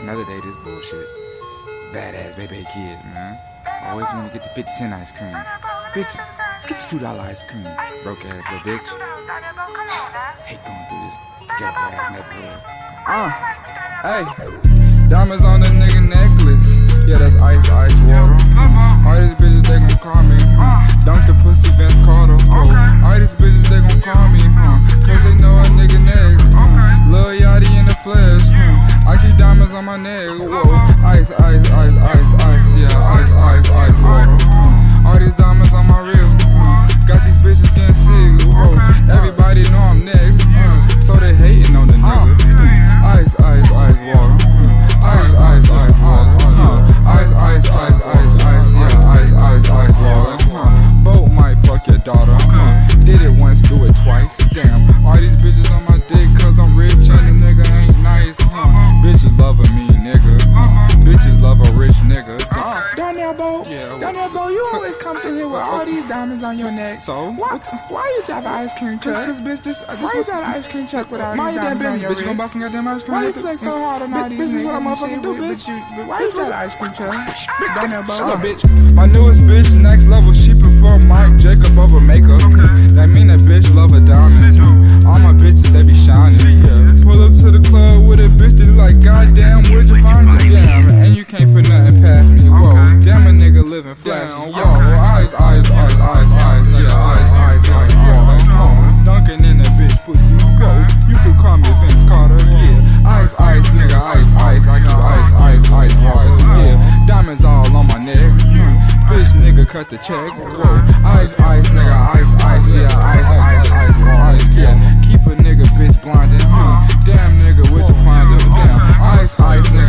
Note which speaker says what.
Speaker 1: Another day, this bullshit. Badass baby kid, man. Always want to get the 50 cent ice cream. Bitch, get the $2 ice cream. Broke ass little bitch. Hate going through this ghetto ass neighborhood. Uh, hey. Diamonds on the nigga necklace. My neck. Whoa. Ice, ice, ice, ice, ice. Yeah, ice, ice, ice water. Huh? All these diamonds on my wrist. Got these bitches getting sick. Whoa. Everybody know I'm next. So they hating on the nigga. Ice, ice, ice water. Ice, ice, ice water. Ice, ice, ice, ice, ice. Yeah, ice, ice, ice water. Boat might fuck your daughter. Did it once, do it twice. Damn, love a rich nigga.
Speaker 2: Donnell Bo,
Speaker 1: Yeah,
Speaker 2: Donnell Bo, you always come through here with all these diamonds on your neck.
Speaker 1: So?
Speaker 2: why, why you drive an ice cream truck?
Speaker 1: Cause bitch, this, uh,
Speaker 2: Why
Speaker 1: this
Speaker 2: you drive an ice cream truck with all
Speaker 1: Mind
Speaker 2: these
Speaker 1: your damn
Speaker 2: diamonds on
Speaker 1: business,
Speaker 2: your
Speaker 1: bitch. You gonna buy
Speaker 2: wrist?
Speaker 1: some goddamn ice cream?
Speaker 2: Why you flex so hard on all these
Speaker 1: This is what I'm
Speaker 2: and
Speaker 1: motherfucking do, bitch.
Speaker 2: You, why you drive an ice cream truck? Donnell Bo.
Speaker 1: Shut up, bitch. My newest bitch, next level. She prefer Mike Jacob over makeup. That mean a bitch love a diamond. Nigga. Yo, ice, ice, ice, ice, ice. Yeah, ice, ice, ice, water. Dunking in that bitch pussy. Whoa, you could call me Vince Carter. Yeah, ice, ice, nigga, ice, ice. I give ice, ice, ice, water. Yeah, diamonds all on my neck. Hmm. Bitch, nigga, cut the check. Whoa, ice, ice, nigga, ice, ice. Yeah, ice, ice, ice, water. Yeah, keep a nigga bitch blinded. Hmm. Damn, nigga, where'd you find him? Damn, ice, ice, nigga,